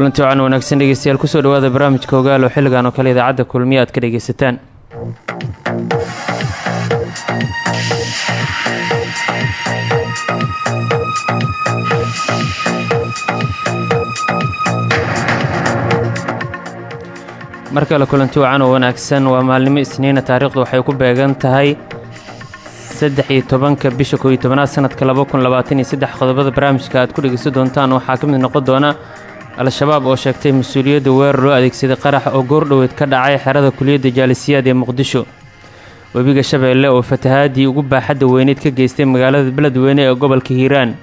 Kulanti wacan wanaagsan dhegeystayaal ku soo dhawaada barnaamijka ogaal xilligan oo kale idaacadda kulmiya aad ka dhegeysataan. Mar kale kulanti wacan oo wanaagsan waa maalnimo isniina taariikhdu waxay ku beegan tahay saddex iyo tobanka bisha kooiyo tobanaad sanadka laba kun labaatan iyo saddex qodobada barnaamijka aad ku dhegeysan doontaan. Waxaa ka mid noqon doona al-shabaab oo sheegtay mas'uuliyadda weerar loo adeegsaday qarax oo goordhoweed ka dhacay xerada kuliyadda jaalisiyaad ee muqdisho. Webiga shabeelle oo fatahaadii ugu baaxadda weyneyd ka geystay magaalada beledweyne ee gobolka hiiraan.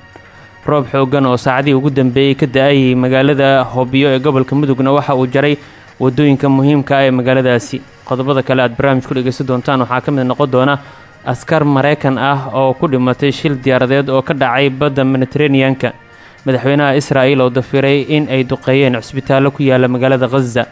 Roob xooggan oo saacadii ugu dambeeyey ka da'ayay magaalada hobyo ee gobolka mudugna waxa uu jaray waddooyinka muhiimka ah ee magaaladaasi. Qodobada kale aad barnaamij ku dhegeysan doontaan waxaa ka mid noqon doona askar maraykan ah oo ku dhimatay shil diyaaradeed oo ka dhacay badda mediteraneanka madaxweynaha israa'il oo dafiray in ay duqeeyeen cusbitaallo ku yaalla magaalada khaza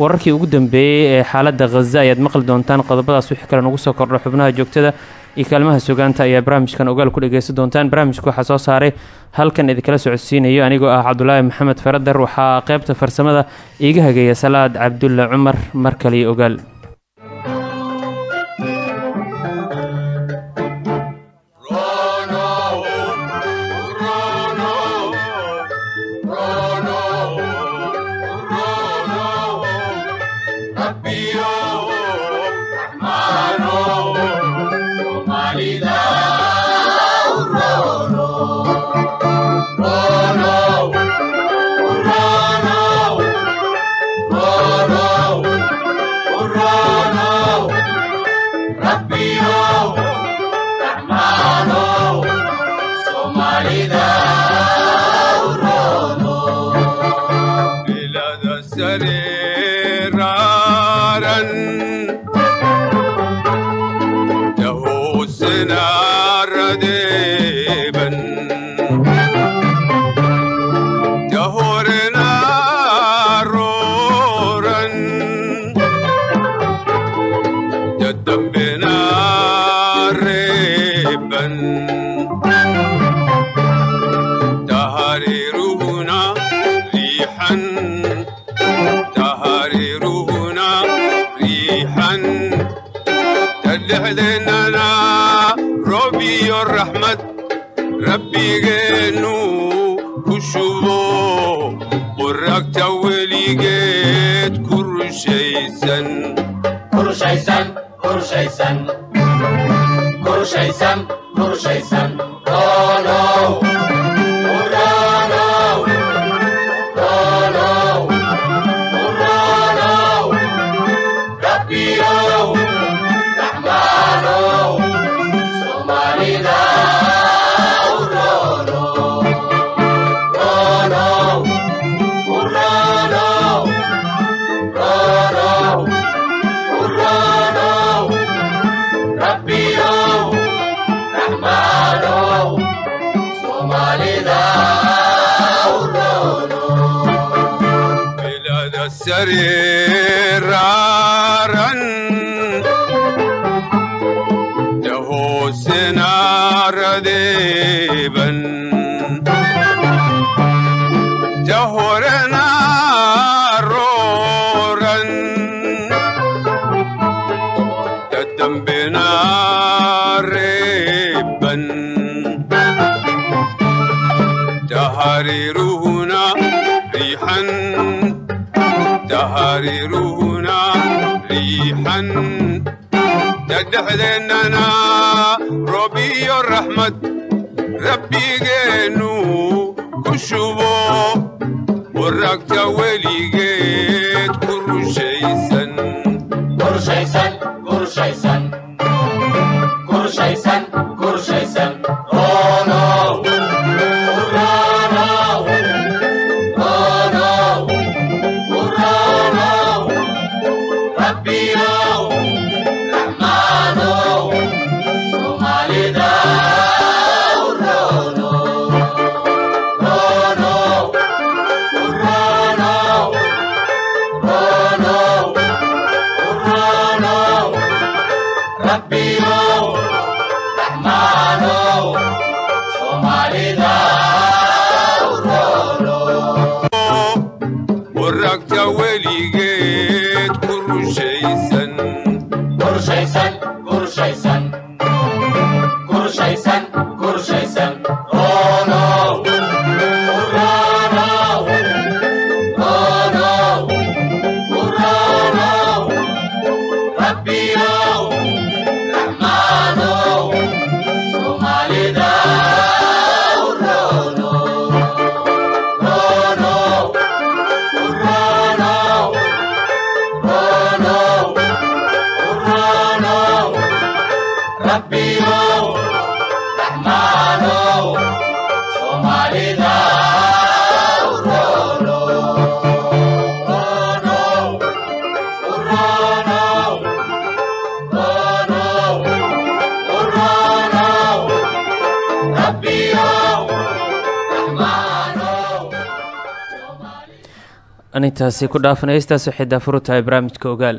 wararkii ugu dambeeyey ee xaaladda khaza ayaad maqli doontaan qodobadaas wixii kale nagu soo kordho xubnaha joogtada iyo kaalmaha sugaanta ayaa barnaamijkan ogaal ku dhegeysan doontaan. Barnaamijka waxaa soo saaray halkan idinkala socodsiinayo anigoo ah cabdulaahi maxamed faradar waxaa qaybta farsamada iiga hageeya salaad cabdulla cumar. Mar kaliyo ogaal dambena reeban dhexdeennana roob iyo raxmad rabbigeennu ku shubo waraagta weligeed ku rushaysan Soomaalida uroono. ورقت وليجيت anintaasi ku dhaafan heystaas waxay daafuru tahay barnaamijka ogaal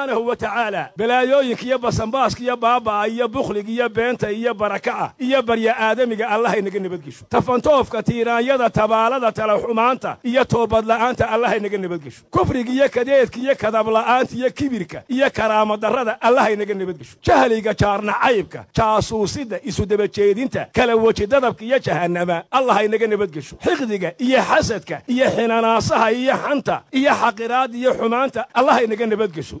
subxaanahu wa tacaala balaayooyinka iyo basanbaaska iyo baaba'a iyo bukhliga iyo beenta iyo baraka'a iyo barya aadamiga allahaynaga nabadgesho. Tafantoofka tiiraanyada tabaalada talaxumaanta iyo toobadla'aanta allahaynaga nabadgesho. Kufriga iyo kadeedka iyo kadabla'aanta iyo kibirka iyo karaamadarrada allahaynaga nabadgesho. Jahliga jaarnacaybka jaasuusidda isudabajeedinta kala weji dadabka iyo jahannama allahaynaga nabadgesho. Xiqdiga iyo xasadka iyo xinanaasaha iyo xanta iyo xaqiraadda iyo xumaanta allahaynaga nabadgesho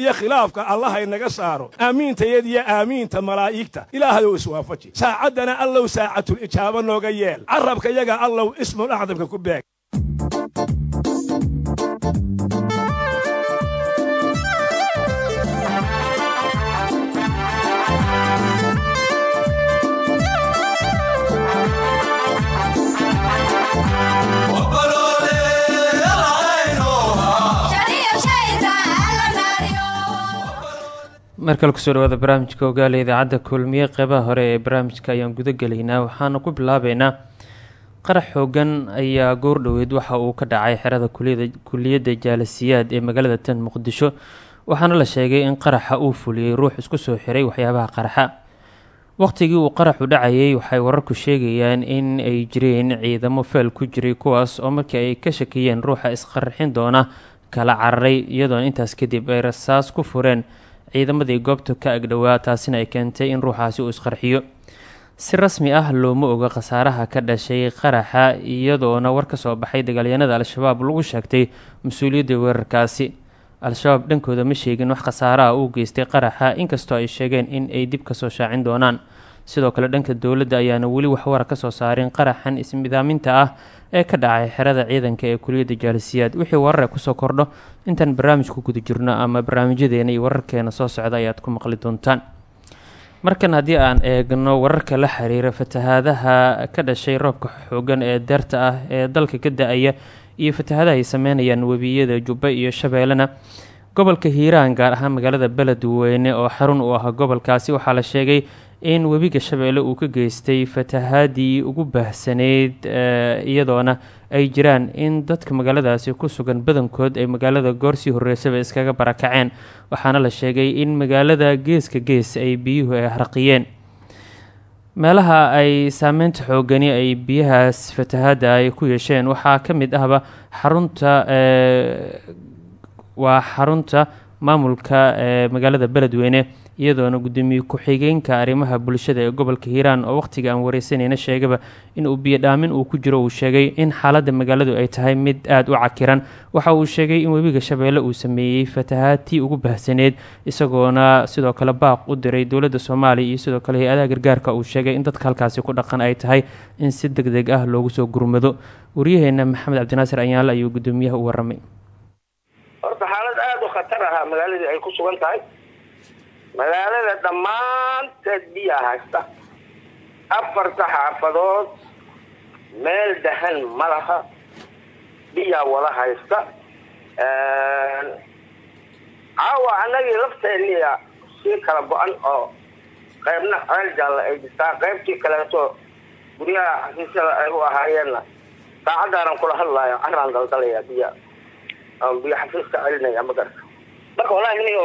iyo khilaafka allahaynaga saaro. Aamiintayada iyo aamiinta malaa'igta. Ilaahayow iswaafaji. Saacaddana allow saacatul ijaaba nooga yeel. Carabka yaga allow ismul acdamka ku beeg mar ku soo dhawaada barnaamijka ogaala idaacadda kulmiye qeybaha hore ee barnaamijka ayaan guda gelaynaa waxaana ku bilaabeynaa qarax xoogan ayaa goordhoweyd waxa uu ka dhacay xerada kuliyadda jaalasiyaad ee magaalada tan muqdisho. Waxaana la sheegay in qaraxa uu fuliyey ruux isku soo xiray waxyaabaha qaraxa. Waqtigii uu qaraxu dhacayay waxay wararku sheegayaan in ay jireen ciidamo feel ku jiray kuwaas oo markii ay ka shakiyeen ruuxa isqarxin doona kala cararay iyadoona intaas kadib ay rasaas ku fureen ciidamadii goobta ka agdhowaa taasina ay keentay in ruuxaasi uu isqarxiyo. Si rasmi ah looma oga khasaaraha ka dhashay qaraxa iyadoona war ka soo baxay dagaalyanada al-shabaab lagu sheegtay mas'uuliyadda weerarkaasi. Al-shabaab dhankooda ma sheegin wax khasaaraha uu geystay qaraxa inkastoo ay sheegeen in ay dib ka soo shaacin doonaan sidoo kale dhanka dowladda ayaana weli waxwara ka soo saarin qaraxan ismidaaminta ah ee ka dhacay xerada ciidanka ee kuliyadda jaalisiyaad. Wixii warar ee ku soo kordho intaan barnaamijku guda jirno ama barnaamijyadeena iyo wararkeena soo socda ayaad ku maqli doontaan. Markan haddii aan eegno wararka la xiriira fatahaadaha ka dhashay roobka xoogan ee deerta ah ee dalka ka da'aya iyo fatahaadaha ay sameynayaan webiyada jubbe iyo shabeellena gobolka hiiraan gaar ahaan magaalada beledweyne oo xarun u ah gobolkaasi waxaa la sheegay in webiga shabeelle uu ka geystay fatahaadii ugu baahsaneyd iyadoona ay jiraan in dadka magaaladaasi ku sugan badankood ay magaalada goorsii horreysaba iskaga barakaceen. Waxaana la sheegay in magaalada geeska gees ay biyuhu ay harqiyeen. Meelaha ay saameynta xoogani ay biyahaas fatahaadda ay ku yeesheen waxaa ka mid ahba xarunta waa xarunta maamulka ee magaalada beledweyne iyadoona gudoomiye ku-xigeenka arrimaha bulshada ee gobolka hiiraan oo wakhtiga aan wareysanayna sheegaba in uu biyo dhaamin uu ku jiro uu sheegay in xaaladda magaaladu ay tahay mid aada u cakiran. Waxa uu sheegay in webiga shabeelle uu sameeyey fatahaadtii ugu baahsaneed isagoona sidoo kale baaq u diray dowladda soomaaliya iyo sidoo kale hay'adaha gargaarka uu sheegay in dadka halkaasi ku dhaqan ay tahay in si deg deg ah loogu soo gurmado. Waryaheena maxamed cabdinaasir anyaale ayuu gudoomiyaha u waramay horta xaalad aada u khatar ahaa magaaladii ay ku sugan tahay magaalada dhammaanteed biyaa haysta. Afarta xaafadood meel dahan ma laha. Biyaa wada haysta. Caawa annagii lafteeniya sii kala go-an oo qaybna ceel jaalla ay jirtaa qaybtii kaleeto guryaha xafiisyada ay u ahaayeenna saacadaanan kula hadlaayo caraan daldalaya biya. Biyo xafiiska celinaya ma garta marka walahi niyo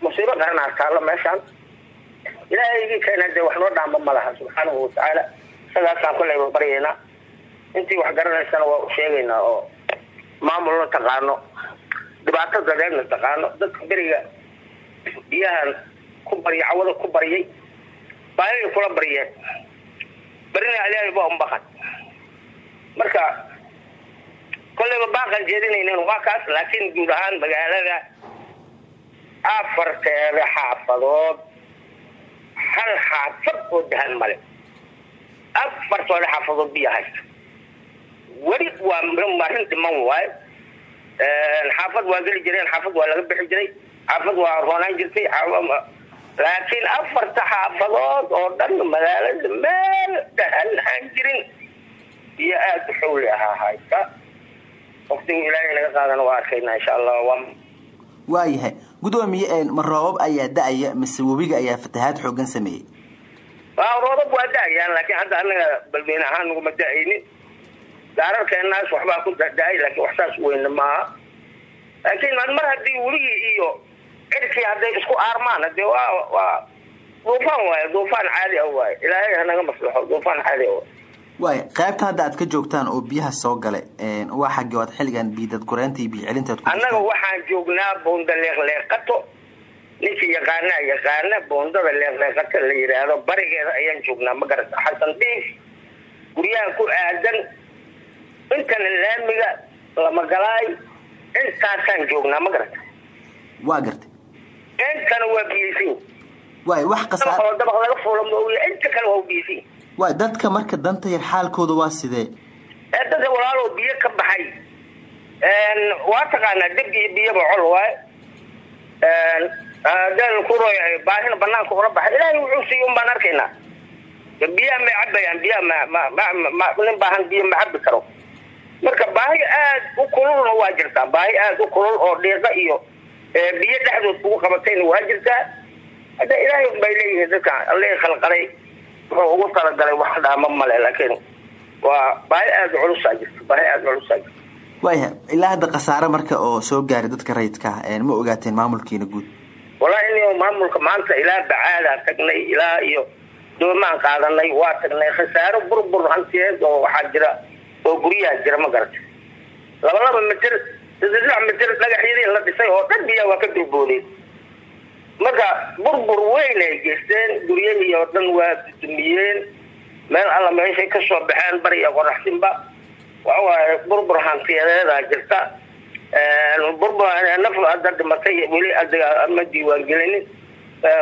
musiibo qaranaa taallo meeshaan. Ilaahaygii keena dee wax noo dhaamba ma laha subxaanahu watacaala isagaasaan kolleyba baryaynaa intii wax garanaysana waa u sheegaynaa oo maamulna taqaano dhibaato dadeedna taqaano dadka beriga biyahan ku barya cawada ku baryay baayay kula baryeen. Berina ilaahay baa unbaqan marka kolleyba baaqan jeedinaynen waa kaas laakiin guud ahaan magaalada afarteeda xaafadood hal xaafad oo dahan male. Afartooda xaafadood biyo haysta. Weli waa marin dhiman waayo xaafad waa geli jireen xaafad waa laga bixi jiray xaafad waa roonaan jirtay laakiin afarta xaafadood oo dhan magaalada meel dahan aan jirin. Biyo aada u xowli ahaa haysta. Waktigu ilaahay naga qaadana waa arkaynaa insha allah waayahay. Gudoomiye ma roobab ayaa da'aya mise webiga ayaa fatahaad xoogan sameeyey? Roobab waa da'ayaan laakiin hadda anaga balweyne ahaan naguma da'aynin. Gaararkeenaas waxbaa ku da'ay laakiin wax saas weyne maaha laakiin mar haddii weligii iyo cirkii hadday isku aarmaan hadee waa waa duufaan waaye duufaan caadi ah waaye. Ilaahay hanaga maslaxo duufaan caadi ah waaye waaya qaybta hadda aad ka joogtaan oo biyaha soo gale waa xagge waad xilligan biidad gureynta iyo biyo celintaad ku annaga waxaan joognaa boonda leeqleeqato. Ninkii yaqaanaa yaqaana boondada leeqleeqato la yidhaahdo barigeeda ayaan joognaa ma garata xasan dhiif guryaha ku aadan. Intana laamiga lamagalaay intaasaan joognaa ma garata waa gartay. Intana waa biyisin waay wax oo dabaq laga fuula inta kale waa waay dadka marka danta yar xaalkooda waa sidee? Ee dadka walaalow biyo ka baxay. Waa taqaanaa deb iyo biyaba col waaye. Deel kuroy baahina banaanka ula baxay. Ilaahay wuxuu siiy baan arkaynaa. Biyaha may cabayaan biyaha nin baahan biyo ma cabi karo. Marka baahi aada u kululna waa jirtaa. Baahi aada u kulul oo dhiiqa iyo biyo dhexdood kugu qabatayna waa jirtaa. Hadda ilaahay bay leeyihiin dadka allihii khalqalay wuxuu ugu talagalay wax dhaama male laakiin waa baahi aada culusaa jirta baahi aada culusaa jirta waaya ilaa hadda khasaare marka oo soo gaaray dadka rayidka ah ma ogaateen maamulkiina guud? Wallahi in maamulka maanta ilaa bacaadaan tagnay ilaa iyo doomaan qaadanay waa tagnay. Khasaaro burbur hantiyeed oo waxaa jira oo guryaha jira ma garata laba laba mitir saddex mitir dhagaxyadii la dhisay oo dhan biyaa waa ka durboodeen marka burbur weyn ay geysteen guryahii oo dhan waa dumiyeen meel alla meeshay ka soo baxeen bari iyo qoraxsinba waxawaaye burbur hantiyadeedaa jirta. Burbur naf hadda dhimatay weli ma diiwaangelinin.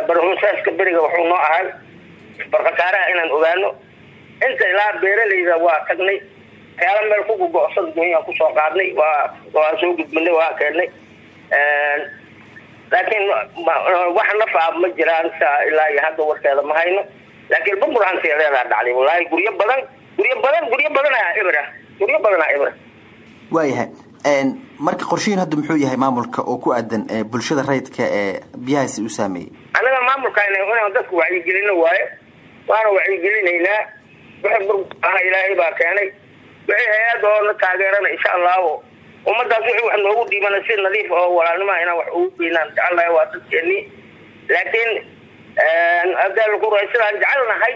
Barhunsaska beriga wuxuu noo ahay. Barkhasaaraha inaan ogaano. Inta ilaa beeralayda waa tagnay. Waxyaala meel ku gogo'san dunyaan ku soo qaadnay. Waa soo gudbinay waa keennay laakiin wax nafa ma jiraan sa ilaa iyo hadda warkeeda ma hayno. Laakiin burbur hantiyadeedaa dhacday wallaahi guryo badan guryo badan guryo badanaa ibra. Guryo badanaa ibra. Waayahay marka qorshihiin hadda muxuu yahay maamulka oo ku aadan bulshada rayidka ee biyahaasi u saameeyey? Anaga maamulkaana inaan dadku wacyigelino waayo. Waana wacyigelinaynaa burburana ilaahay baa keenay. Wixii hay'ad oo na taageerana insha allahu ummadaas wixii wax noogu dhiibana si nadiif oo walaalnimaa inaan wax ugu geynaan jecelnahay waa dadkeennii laakiin adaalkura sidaan jecelnahay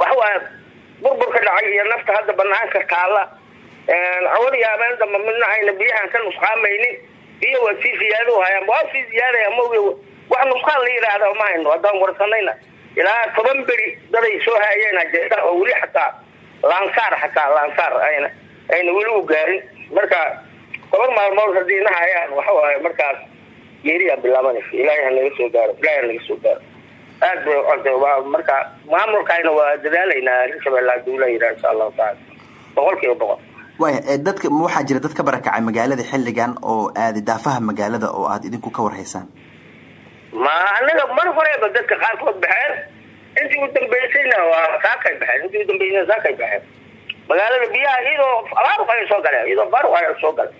waxawaa burburka dhacay iyo nafta hadda banaanka taalla awal iyo habeen damba midna ayna biyahan ka nusqaamaynin. Biyo waa sii ziyaado hayaan. Waa sii ziyaadaya maoge wax nusqaan la yidhaahda ma hayno. Haddaan warsanayna ilaa toban beri daday soo haayeen jeeta oo weli xataa laansaar xataa laansaar ayna ayna weli u gaarin marka toban maalmood haddii na hayaan waxa waaye markaas geeriyaa bilaabanaysa ilaahay ha naga soo gaaro ilaahay ha naga soo gaaro. Aad bay ucode waa marka maamulkayna waa dadaalaynaa hirshabelle hadduu la yidhaha insha allahu taala. Boqol kiiba boqol. Waaya dadka waxaa jira dad ka barakacay magaalada xilligan oo aadi daafaha magaalada oo aad idinku ka warhaysaan ma anaga mar horeba dadka qaarkood baxeen. Intii u dambeysayna waa saakay baxeen intii u dambeysayna saakay baxeen magaalada biyaha iyadoo faaruq ay soo galeen iyadoo faaruq ay soo galeen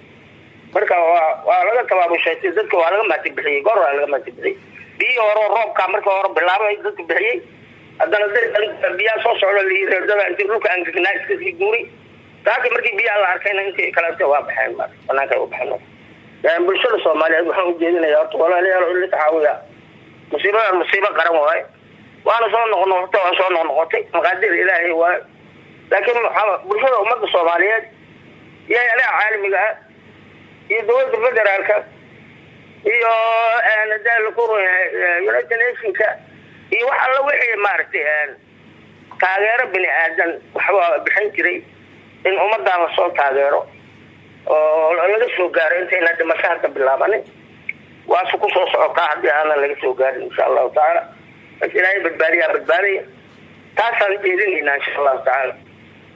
marka waa waa laga tabaabushaytay dadka waa laga maati bixiyey goor waa laga maati bixiyey biyihii hore roobka marka hore bilaabay dadka bixiyey haddana dad biyaha soo socda liireedada intii dhulka angegnaa iska sii guuri saaki markii biyaha la arkayna intii kaleeto waa baxeen banaanka u baxeen bulshada soomaaliyeed waxaan ujeedinaya horta walaalayaal la taxaawiya musiibadan musiibo qaran waaye waana soo noqnoqotay waa soo noqnoqotay maqaadir ilaahay waaye laakiin bulshada ummadda soomaaliyeed iyo adaha caalamiga ah iyo dawladda federaalka iyo united nationka iyo wax alla wixii maaragtay taageero bini aadan waxba bixin jiray in ummadan la soo taageero oo laga soo gaaro intayna dhimasho hadda bilaabanin waasu ku soo socotaa haddii aanan laga soo gaarin insha allahu tacaala marka ilaahay badbaadiyaa badbaadaya taasaan jeedinaynaa insha allahu tacaala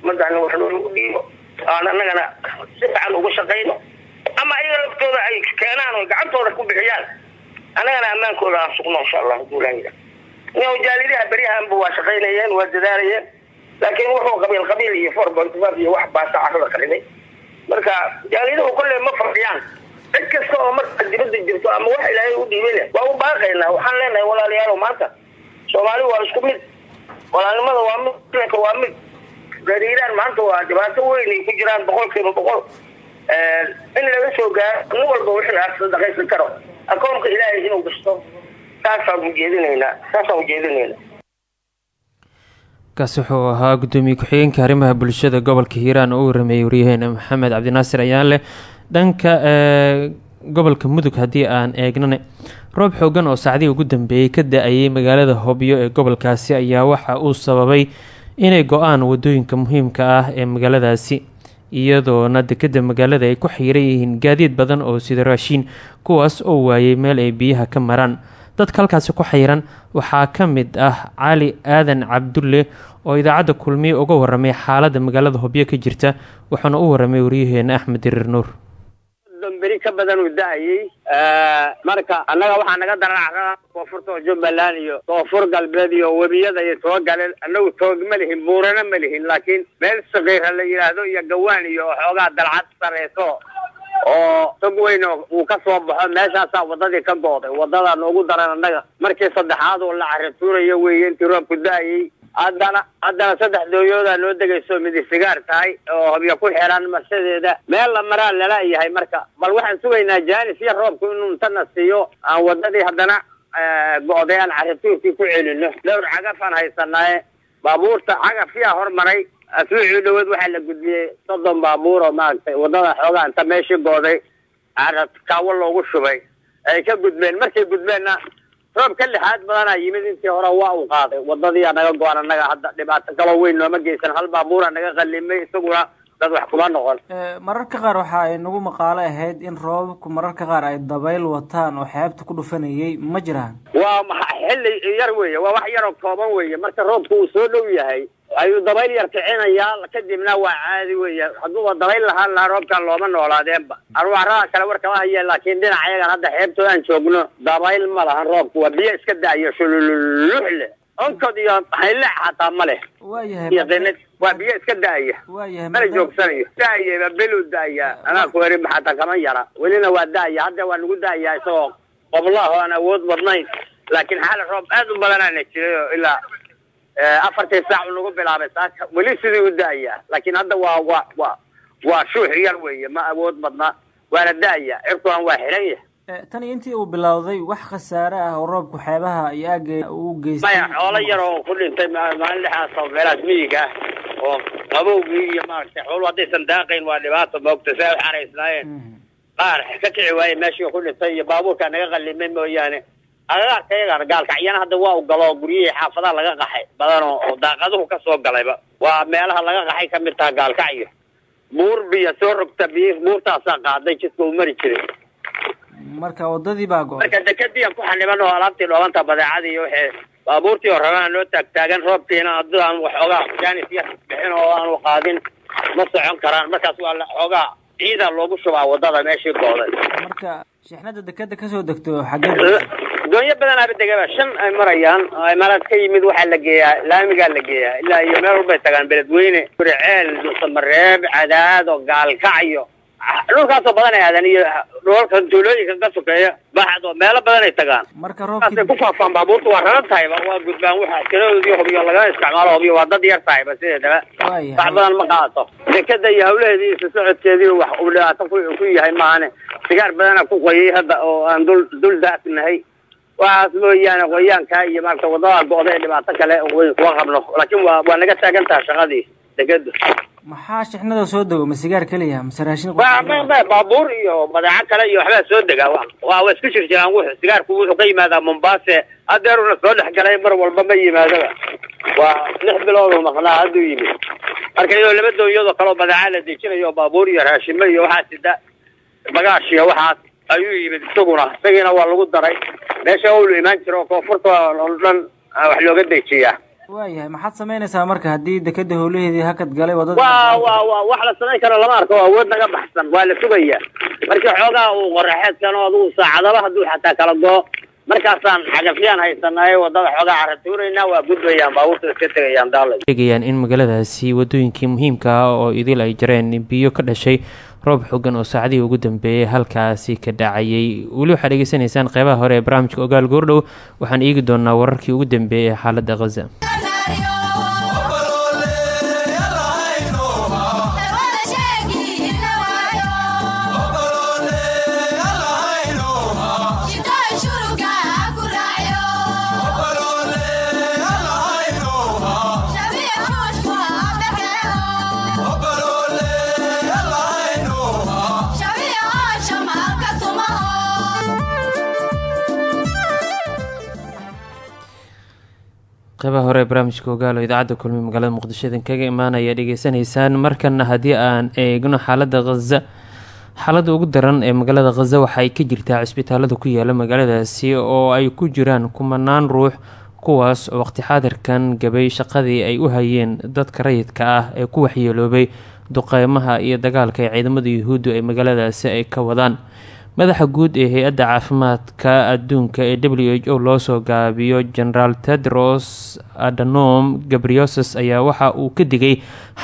ummadana wax noogu dhiibo aan anagana si fiican uga shaqayno ama ayaga laftooda ay keenaan oo gacantooda ku bixiyaan annagana ammaankooda aan sugno insha allah yidhaha jaalidaha beryahanba waa shaqaynayeen waa dadaalayeen laakiin wuxuu qabiil qabiil iyo five iyo wax baasa carada qarinay marka jaaliduhu kolley ma fadhiyaan cid kasta oo markaa dibada jirto ama wax ilaahay u dhiibana waa u baaqaynaa waxaan leenahay walaalayaal maanta soomaali waa isku mid walaalnimada waa mid waa mid reer iiraan maanta waa dhibaato weyn ku jiraan boqol kiiba boqol. In laga soo gaaro nin walba wixii aad sadaqaysan karo. Akoonka ilaahay inuu gasto saasaan ujeedinaynaa saasaan ujeedinaynaa kaasi wuxuu ahaa guddoomiye ku-xigeenka arrimaha bulshada gobolka hiiraan oo u warameeyey waryaheena maxamed cabdinaasir ayaanleh dhanka gobolka mudug haddii aan eegnane roob xoogan oo saacdihii ugu dambeeyey ka da'ayay magaalada hobyo ee gobolkaasi ayaa waxa uu sababay inay go'aan waddooyinka muhiimka ah ee magaaladaasi iyadoona dekeda magaalada ay ku xiiran yihiin gaadiid badan oo sida raashiin kuwaas oo waayay meel ay biyaha ka maraan. Dadka halkaasi ku xayiran waxaa ka mid ah cali aadan cabdulle oo idaacadda kulmiye uga waramay xaaladda magaalada hobyo ka jirta wuxuuna u waramay waryaheena axmed diriir nuur beri ka badan uu da'ayey marka annaga waxaa naga daran koonfurta jubbaland iyo koonfur galbeed iyo webiyada iyo soo galeen. Annagu toog ma lihin buurana ma lihin laakiin meel sakiira la yidhaahdo iyo gawaan iyo xoogaa dalcad sareyso oo tog weyn uu ka soo baxo meeshaasaa wadadii ka gooday waddada noogu daran annaga. Markii saddexaad oo la carituurayo weeye intii roobku da'ayey haddana haddana saddex dooyoodaa noo degayso midi sigaar tahay oo habyo ku xiran marsadeeda meel la maraa lala yahay marka bal waxaan sugaynaa jaanis iyo roobku inuu intana siiyo aan wadadii haddana go-day aan carituurkii ku celino dhowr cagafaan haysanaaye baabuurta cagafyaa hormaray. Asbuucii dhaweed waxaa la gudbiyey soddon baabuur oo maaragtay waddada xoogaa inta meeshii gooday kaawo loogu shubay. Ay ka gudbeen markay gudbeenna roob ka lixaad badanaa yimid intii hore waa uu qaaday. Wadadiiaa naga go-an annaga hadda dhibaato kaloo weyn nooma geysan. Hal baabuura naga qalimay isaguna dad wax kuma noqon. Mararka qaar waxa ay nagu maqaalo ahayd in roobabku mararka qaar ay dabayl wataan oo xeebta ku dhufanayay ma jiraan? Waa xilli yar weeye waa wax yaroo kooban weeye. Marka roobku uu soo dhow yahay ayuu dabayl yar kicinayaa kadibna waa caadi weeye. Hadduuba dabayl lahaan lahaa roobkan looma noolaadeenba. Arwaaraha kale war kama hayeen laakiin dhinaca yagan hadda xeebtoodaan joogno dabayl ma lahan roobku. Waa biyo iska da'ayo shululux leh onkod iyo hayleec xataa ma leh. Iyo waa biyo iska da'aya. Mana joogsanayo. Da'ayaba belu da'aya. Anaa ku herin xataa kama yara. Welina waa da'aya. Hadda waa nagu da'aya isagoo qoblaah oo aan awood badnayn. Laakiin xaali roob aad u badanaana jiray oo ilaa afartii saac uu nagu bilaabay saaka weli sidii u da'aya laakiin hadda waa waa waa waa shuux yar weeye ma awood badna waana da'aya cirkuan waa xiran yahay. Tan iyo intii uu bilowday wax khasaare ah oo roobku xeebaha iyo aaggeeda uu geystay. Maya xoolo yar oo ku dhintay ma- maalin dhexaas oo meelahaas miyiga ah oo qabowgii iyo maaragtay xoolu haddaysan daaqayn waa dhibaato moogta si ay u xaraysnaayeen qaar ka kici waaye meeshii ku dhintay iyo baabuurkaa naga qallimay mooyaane agagaarka iyagana gaalkacyana hadda waa u galo guryihii xaafadaha laga qaxay badan oo daaqaduhu ka soo galayba waa meelaha laga qaxay ka mid taha gaalkacyo buur biyo soo rogta biyo buurtaasaa qaaday jidka uu mari jiray. Marka wadadii baa go'ay marka dekadii aan ku xaniban oo alaabtii dhoobanta badeecadii iyo wixii baabuurtii oo noo taagtaagan roobkiina haddii aan waxoogaa jaanis yar bixin oo aanu qaadin ma socon karaan. Markaas waa la xoogaa ciida loogu shubaa waddada meeshii gooday marka shixnada dekeda ka soo degto xaggee doonyo badan aaba degaba shan ay marayaan imaaraad ka yimid waxaa la geeyaa laamigaa la geeyaa ilaa iyo meel walbay tagaan beledweyne burceel dusamareeb cadaad oo gaalkacyo dhulkaasoo badan ay aadaan iyo dhulalka tuulooyinka ka sokeeya baxad oo meelo badan ay tagaan. Marka markaasay ku faafaan baabuurta waa raran tahayba waa gudbaan waxa tiradoodii hobyo lagama isticmaalo hobyo waa dad yar tahayba sideedaba wax badan ma qaato. Dekeda iyo hawlaheedii isu socodkeedii wax uu dhibaato ku yahay maahane. Sigaar badana ku qoyay hadda oo aan dul dul daasnahay waxaas mooyaane qoyaanka iyo maarata waddada go'da ee dhibaato kale weyn kuma qabno laakiin waa waa naga taagan taha shaqadii dekeda maxaa shixnada soo dego ma sigaar keliya mase raashin baabuur iyo badeeco kale iyo waxbaa soo degaa waa isku jir jiraan wuxuu sigaarku wuxuu ka yimaadaa mombase hadeeruna soo dhex galay mar walba ma yimaadaba. Waa lix bilood uu maqnaa hadduu yimid. Marka iyadoo laba doonyadoo kale oo badeeca la dejinayo baabuur iyo raashimo iyo waxaa sida bagaash iyo waxaas ayuu yimid isaguna isagiina waa lagu daray. Meesha owlu imaan jiro oo koonfurta oo dhan ah, wax looga dejiyaa waayahay maxaad samaynaysaa marka haddii dekeda howlaheedii hakad galay waddada waa waa waa wax la samayn karo lama arko waa awood naga baxsan waa la sugaya. Markii xoogaa uu qoraxeedkan oo adugu saacadaba hadduu xataa kala goo markaasaan xagafyaan haysanaay waddada xoogaa caratuuraynaa waa gudbayaan baabuurta iska tegayaan daalay. Sheegayaan in magaaladaasi wadooyinkii muhiimka ah oo idil ay jareen biyo ka dhashay roob xogan oo saacadihii ugu dambeeyay halkaasi ka dhacayay weli waxaad dhegeysanaysaan qeybaha hore ee barnaamijka ogaal goordhow waxaan eegi doonaa wararkii ugu dambeeyay ee xaaladda khaza qeybaha hore barnaamijka ogaalo idaacadda kulmi magaalada muqdisho idin kaga imaanaya dhegeysanaysaan markana haddii aan eegno xaaladda khaza xaaladda ugu daran ee magaalada khaza waxaay ka jirtaa cisbitaalada ku yaalla magaaladaasi oo ay ku jiraan kumanaan ruux kuwaas oo waqti xaadirkan gabay shaqadii ay u hayeen dadka rayidka ah ee ku waxyeeloobay duqeymaha iyo dagaalka ee ciidamada yuhuuddu ee magaaladaasi ay ka wadaan madaxa guud ee hay'adda caafimaadka adduunka ee w h o loosoo gaabiyo generaal tedros adanom gabrioses ayaa waxa uu ka digay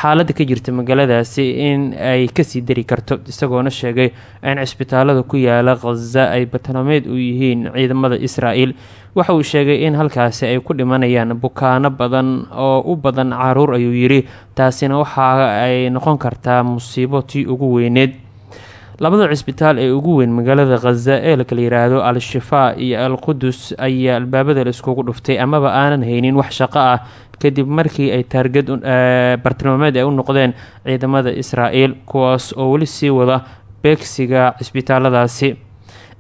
xaaladda ka jirta magaaladaasi in ay ka sii dari karto isagoona sheegay in cisbitaalada ku yaalla khaza ay bartilmaameed u yihiin ciidamada israel waxa uu sheegay in halkaasi ay ku dhimanayaan bukaano badan oo u badan carruur ayuu yiri taasina waxa ay noqon kartaa musiibo tii ugu weyneed labada cisbitaal ee ugu weyn magaalada khaza ee lakala yiraahdo al-shifaa iyo al-qudus ayaa albaabada la iskugu dhuftay amaba aanan haynin wax shaqo ah kadib markii ay taargad bartilmaameed ay u noqdeen ciidamada israel kuwaas oo weli sii wada beegsiga cisbitaaladaasi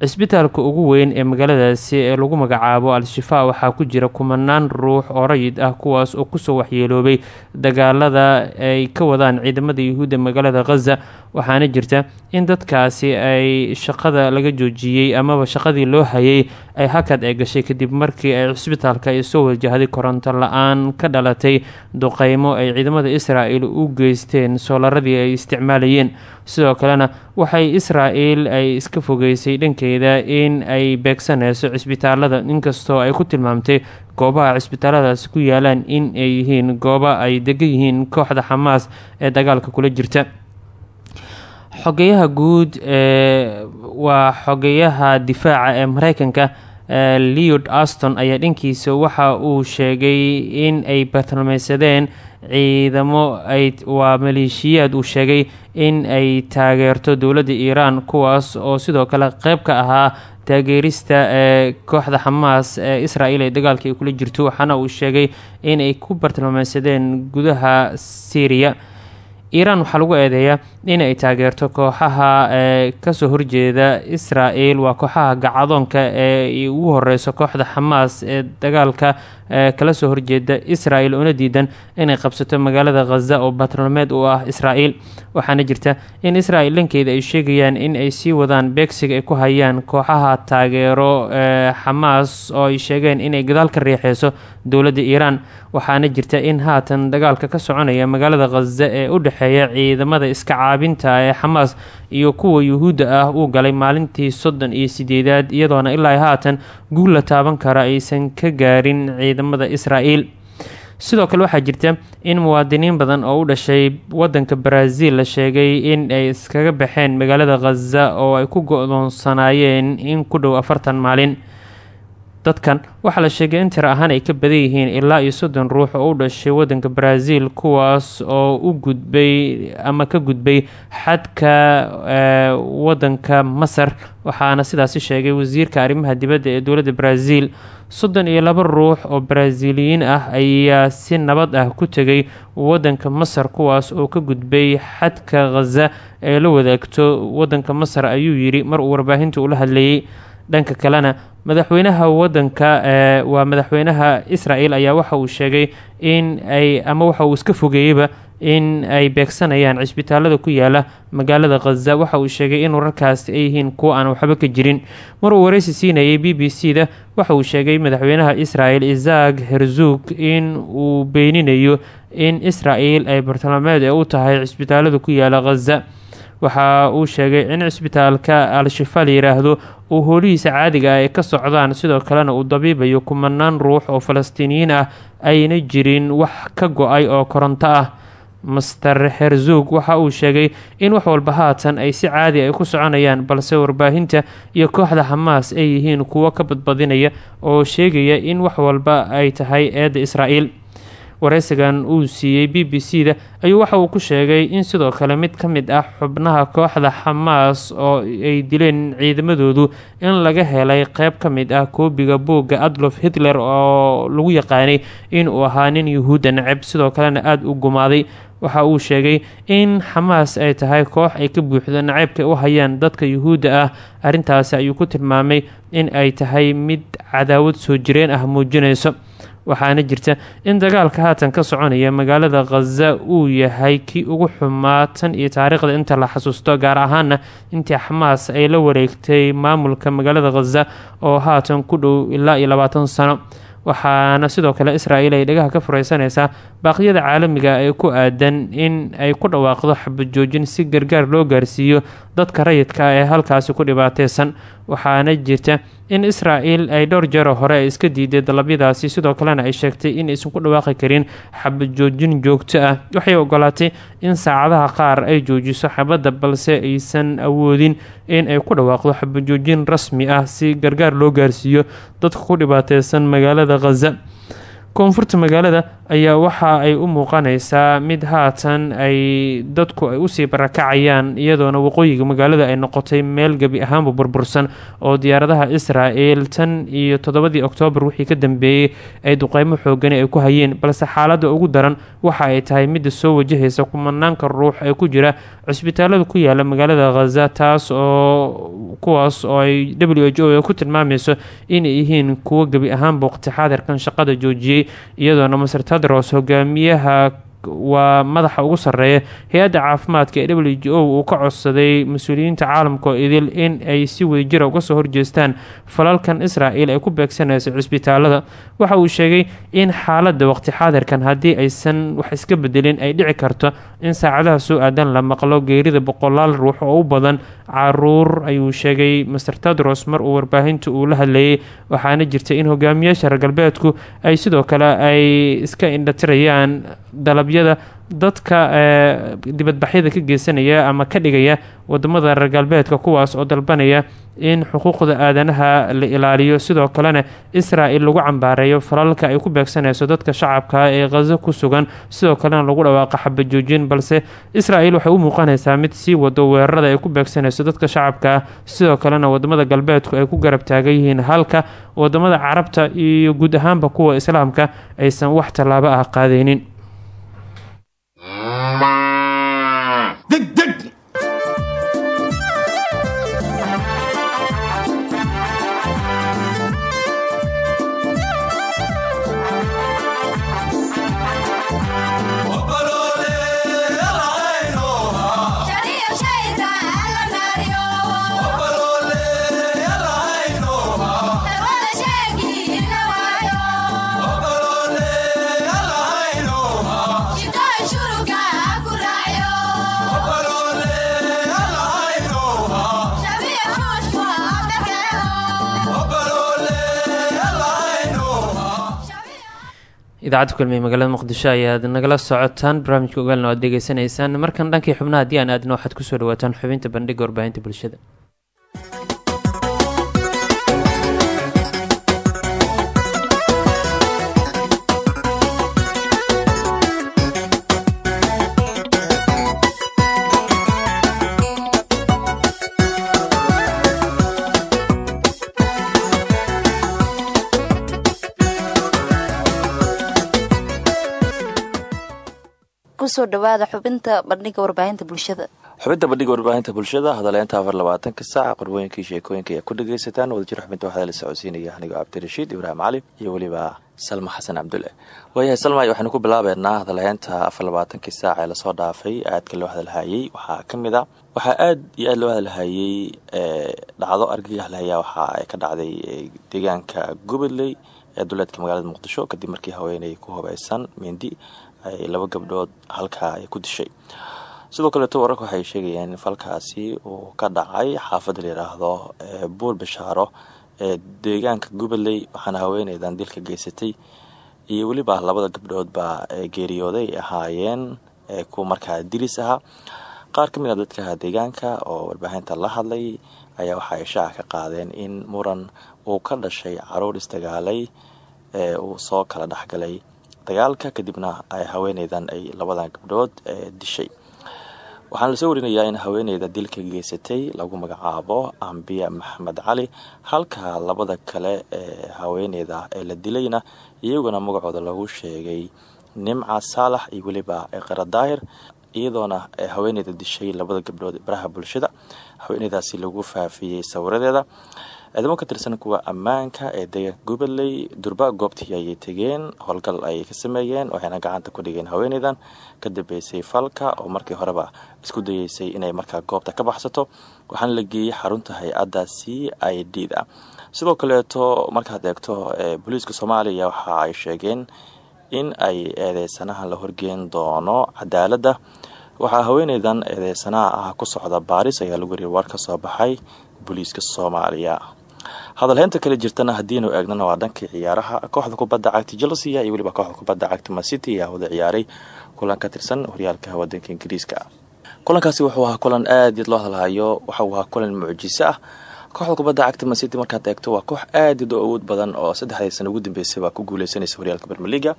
cisbitaalka ugu weyn ee magaaladaasi ee lagu magacaabo al-shifaa waxaa ku jira kumanaan ruux oo rayid ah kuwaas oo ku soo waxyeeloobay dagaalada ay ka wadaan ciidamada yuhuudda magaalada khaza waxaana jirta in dadkaasi ay shaqada laga joojiyey amaba shaqadii loo hayay ay hakad ay gashay kadib markii ay cisbitaalka ay soo wajahday koronto la'aan ka dhalatay duqeymo ay ciidamada israa'el u geysteen soolaradii ay isticmaalayeen. Sidoo kalena waxay israa'el ay iska fogeysay dhankeeda in ay beegsaneyso cisbitaalada inkastoo ay ku tilmaamtay goobaha cisbitaaladaasi ku yaalaan in ay yihiin gooba ay degan yihiin kooxda xamaas ee dagaalka kula jirta xogeyaha guud ee waa xogeyaha difaaca ee mareykanka leod aston ayaa dhankiisa waxa uu sheegay in ay bartilmeysadeen ciidamo ay waa maleeshiyaad uu sheegay in ay taageerto dowladda iiraan kuwaas oo sidoo kale qeyb ka ahaa taageerista ee kooxda xamaas ee israel ee dagaalka ay kula jirto waxaana uu sheegay in ay ku bartilmeysadeen gudaha syriya iiraan waxaa lagu eedeeyaa in ay taageerto kooxaha ee ka soo horjeeda isra-el waa kooxaha gacadoonka ee ugu horeyso kooxda xamaas ee dagaalka kala soo horjeeda isra-el una diidan inay qabsato magaalada khaza oo batroolmeed u ah isra-el waxaana jirta in isra-el dhankeeda ay sheegayaan in ay sii wadaan beegsiga ay ku hayaan kooxaha taageero ee xamaas oo ay sheegeen inay gadaal ka riixeyso dowladda iiraan. Waxaana jirta in haatan dagaalka ka soconaya magaalada khaza ee u dhexeeya ciidamada iska caabinta ee xamaas iyo kuwa yuhuudda ah uu galay maalintii soddon iyo sideedaad iyadoona ilaa haatan guul la taaban kara aysan ka gaarin ciidamada israel sidoo kale waxaa jirta in muwaadiniin badan oo u dhashay wadanka brazil la sheegay in ay iskaga baxeen magaalada khaza oo ay ku go-doonsanaayeen in ku dhow afartan maalin dadkan waxaa la sheegay in tiro ahaan ay ka badan yihiin ilaa iyo soddon ruux oo u dhashay wadanka brazil kuwaas oo u gudbay ama ka gudbay xadka wadanka masar waxaana sidaasi sheegay wasiirka arrimaha dibadda ee dowladda brazil. Soddon iyo laba ruux oo braziliyiin ah ayaa si nabad ah ku tegay wadanka masar kuwaas oo ka gudbay xadka khaza ee la wadaagto. Wadanka masar ayuu yidhi mar uu warbaahinta ula hadlayay dhanka kalena madaxweynaha wadanka ee waa madaxweynaha israel ayaa waxa uu sheegay in ay ama waxa uu iska fogeeyeyba in ay beegsanayaan cisbitaalada ku yaalla magaalada khaza waxa uu sheegay in wararkaas ay yihiin kuwa aan waxba ka jirin. Mar uu wareysi siinayay b b c da waxa uu sheegay madaxweynaha israel isaac herzog in uu beeninayo in israel ay bartilmaameed ee u tahay cisbitaalada ku yaalla khaza waxa uu sheegay in cisbitaalka al-shifa la yidhaahdo uu hoolihiisa caadiga ah ay ka socdaan sidoo kalena uu dabiibayo kumanaan ruux oo falastiiniyiin ah ayna jirin wax ka go'ay oo koronto ah. Master herzog waxa uu sheegay in wax walba haatan ay si caadi ay ku soconayaan balse warbaahinta iyo kooxda xamaas ay yihiin kuwo ka badbadinaya oo sheegaya in wax walba ay tahay eedda israa'iil wareysigan uu siiyey b b c da ayuu waxa uu ku sheegay in sidoo kale mid ka mid ah xubnaha kooxda xamaas oo ay dileen ciidamadoodu in laga helay qeyb ka mid ah koobiga boogga adlof hitler oo lagu yaqaanay in uu ahaa nin yuhuudda nacab sidoo kalena aada u gumaaday. Waxa uu sheegay in xamaas ay tahay koox ay ka buuxdo nacaybka u hayaan dadka yuhuudda ah. Arrintaasi ayuu ku tilmaamay in ay tahay mid cadaawad soo jireen ah muujinayso waxaana jirta in dagaalka haatan ka soconaya magaalada khaza uu yahay kii ugu xumaa tan iyo taariikhda inta la xasuusto gaar ahaana intii xamaas ay la wareegtay maamulka magaalada khaza oo haatan ku dhow ilaa iyo labaatan sano. Waxaana sidoo kale israel ay dhagaha ka fureysanaysaa baaqyada caalamiga ee ku aadan in ay ku dhawaaqdo xabad joojin si gargaar loo gaarsiiyo dadka rayidka ee halkaasi ku dhibaateysan waxaana jirta in israel ay dhowr jeero hore ay iska diiday dalabyadaasi. Sidoo kalena ay sheegtay in aysan ku dhawaaqi karin xabad joojin joogto ah. Waxay ogolaatay in saacadaha qaar ay joojiso xabadda balse aysan awoodin in ay ku dhawaaqdo xabad joojin rasmi ah si gargaar loo gaarsiiyo dadka ku dhibaateysan magaalada khaza koonfurta magaalada ayaa waxa ay u muuqanaysaa mid haatan ay dadku ay u sii barakacayaan iyadoona waqooyiga magaalada ay noqotay meel gebi ahaanba burbursan oo diyaaradaha isra-el tan iyo toddobadii oktoobar wixii ka dambeeyey ay duqeymo xoogani ay ku hayeen. Balse xaaladda ugu daran waxa ay tahay midda soo wajahaysa kumanaanka ruux ee ku jira cusbitaalada ku yaalla magaalada khaza taas oo kuwaas oo ay w h o ku tilmaamayso inay yihiin kuwo gebi ahaanba waqti xaadirkan shaqada joojiyey iyadoona masar tadros hogaamiyaha waa madaxa ugu sarreeya hay'adda caafimaadka ee w j o uu ka codsaday mas'uuliyiinta caalamka oo idil in ay si wadajira uga soo horjeestaan falalkan israel ay ku beegsanayso cisbitaalada. Waxa uu sheegay in xaaladda waqti xaadirkan haddii aysan wax iska bedelin ay dhici karto in saacadaha soo aadan la maqlo geerida boqolaal ruux oo u badan. Caruur ayuu sheegay master tadros mar uu warbaahinta uu la hadlayay waxaana jirta in hogaamiyaasha reer galbeedku ay sidoo kale ay iska indhatirayaan dalabyada dadka ee dibadbaxyada ka geysanaya ama ka dhigaya waddamada reer galbeedka kuwaas oo dalbanaya in xuquuqda aadanaha la ilaaliyo. Sidoo kalena isra-el lagu cambaareeyo falalka ay ku beegsanayso dadka shacabka ee khazo ku sugan. Sidoo kalena lagu dhawaaqa xabajoojin balse isra-el waxay u muuqanaysaa mid sii wado weerarada ay ku beegsanayso dadka shacabka. Sidoo kalena waddamada galbeedku ay ku garab taagan yihiin halka waddamada carabta iyo guud ahaanba kuwa islaamka aysan wax tallaabo ah qaadeynin Bye. Idaacadda kulmiye magaalada muqdisho ayaad nagala socotaan barnaamijka ogaalna waad degeysanaysaan markan dhankii xubnaha haddii aan aadna waxaad ku soo dhawaataan xubinta bandhiga warbaahinta bulshada ku soo dhawaada xubinta bandhiga warbaahinta bulshada. Xubinta bandhiga warbaahinta bulshada hadaleynta afar labaatanka saaca qorwooyinkii sheekooyinka ayaa ku dhagaysataan wadajir xubinta waxaa la socodsiinaya anigoo cabdirashiid ibraahim cali iyo weliba salma xasan cabdulle. Waayahay salma waxaynu ku bilaabeynaa hadalheynta afar labaatankii saac ee la soo dhaafay aadka loo hadalhayey waxaa ka mid a waxaa aad iyo aad loo hadalhayey dhacdo argagaxlahaya waxa ay ka dhacday deegaanka gubadley ee duleedka magaalada muqdisho kadib markii haweeney ku hubeysan mindi ay laba gabdhood halkaa ay ku dishay. Sidoo kaleeto wararka waxay sheegayeen in falkaasi uu ka dhacay xaafadda la yidhaahdo buur bashaaro ee deegaanka gubadley waxaana haweeneydan dilka geysatay. Iyo weliba labada gabdhoodba geeriyooday ay ahaayeen kuwa markaa dilis ahaa. Qaar ka mid a dadka deegaanka oo warbaahinta la hadlay ayaa waxa ay shaaca ka qaadeen in muran uu ka dhashay carruur isdagaalay ee uu soo kala dhexgalay dagaalka kadibna haweeneydan ay labadan gabdhood dishay. Waxaana la soo warinayaa in haweeneyda dilka geysatay lagu magacaabo ambiya maxamed cali halka labada kale ee haweeneyda ee la dilayna iyaguna magacooda lagu sheegay nimca saalax iyo weliba qara daahir iyadoona haweeneyda dishay labada gabdhood baraha bulshada. Haweeneydaasi lagu faafiyey sawiradeeda ciidamo ka tirsan kuwa ammaanka ee deegaanka gubadley durba goobtii ayay tegeen howlgal ayay ka sameeyeen waxayna gacanta ku dhigeen haweeneydan. Ka dambeysay falka oo markii horeba isku dayeysay inay markaa goobta ka baxsato waxaana la geeyey xarunta hay'adda c i d da sidoo kaleeto markaad eegto booliiska soomaaliya waxa ay sheegeen in ay eedeysanahan la horgeen doono cadaaladda waxaa haweeneydan eedeysanaha ah ku socda baaris ayaa lagu yiri war ka soo baxay booliiska soomaaliya hadalheynta kale jirtana haddiinu eegnana waa dhankii ciyaaraha kooxda kubadda cagta chelsea iyo weliba kooxda kubadda cagta macity ayaa wada ciyaaray kulan ka tirsan horyaalka wadanka ingiriiska. Kulankaasi wuxuu ahaa kulan aad iad loo hadalhayo waxauu ahaa kulan mucjiso ah. Kooxda kubadda cagta mancity markaad eegto waa koox aad u awood badan oo saddexdii sano ugu dambeysay baa ku guuleysanaysa horyaalka bermeliga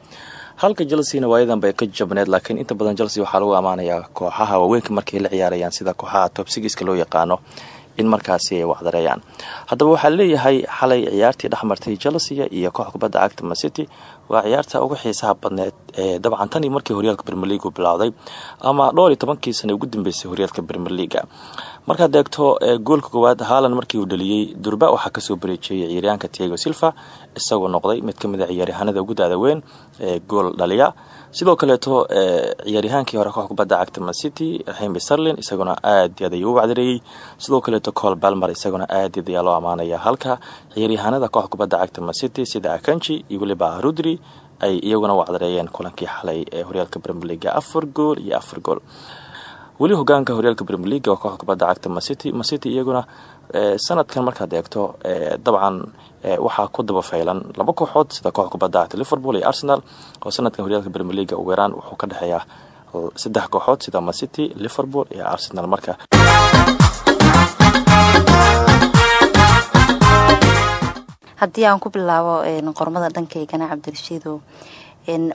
halka chelseana waayadan bay ka jabneed laakiin inta badan chelsea waxaa lagu ammaanayaa kooxaha waaweynka markay la ciyaarayaan sida kooxaha top sigiska loo yaqaano in markaasi ay wacdareeyaan haddaba waxaa leeyahay xalay ciyaartii dhexmartay chelsea iyo kooxda kubadda cagta mancity waa ciyaarta ugu xiisaha badneed ee dabcan tan markii horyaalka bermeliga bilowday ama dhowr iyo tobankii sana ugu dambeysay horyaalka bermeliga markaad eegto goolka koowaad haalan markii uu dhaliyey durba waxaa ka soo bareejeeyay ciyaaryahanka tiago silva isagoo noqday mid ka mid a ciyaaryahanada ugu weyn ee gool dhaliya. Sidoo kaleeto ciyaaryahaankii hore koox kubadda cagta mancity raximi sarlin isaguna aad aad ayuu u wacdareeyey sidoo kaleeto col balmer isaguna aad aad ayaa loo ammaanaya halka ciyaaryahanada koox kubadda cagta mancity sida akanji iyo weliba rudri ay iyaguna wacdareeyeen kulankii xalay ee horyaalka bremeliga afar gool iyo afar gool. Weli hogaanka horyaalka bremier leaga oo kooxda kubadda cagta macity macity iyaguna sanadkan markaad eegto dabcan waxaa ku daba faylan laba kooxood sida kooxda kubadda cagta liverpool iyo arsenal oo sanadkan horyaalka bremier leaga ugu yaraan wuxuu ka dhexeeyaa saddex kooxood sida macity liverpool iyo arsenal. Marka haddii aan ku bilaabo qormada dhankaygana cabdirashiidow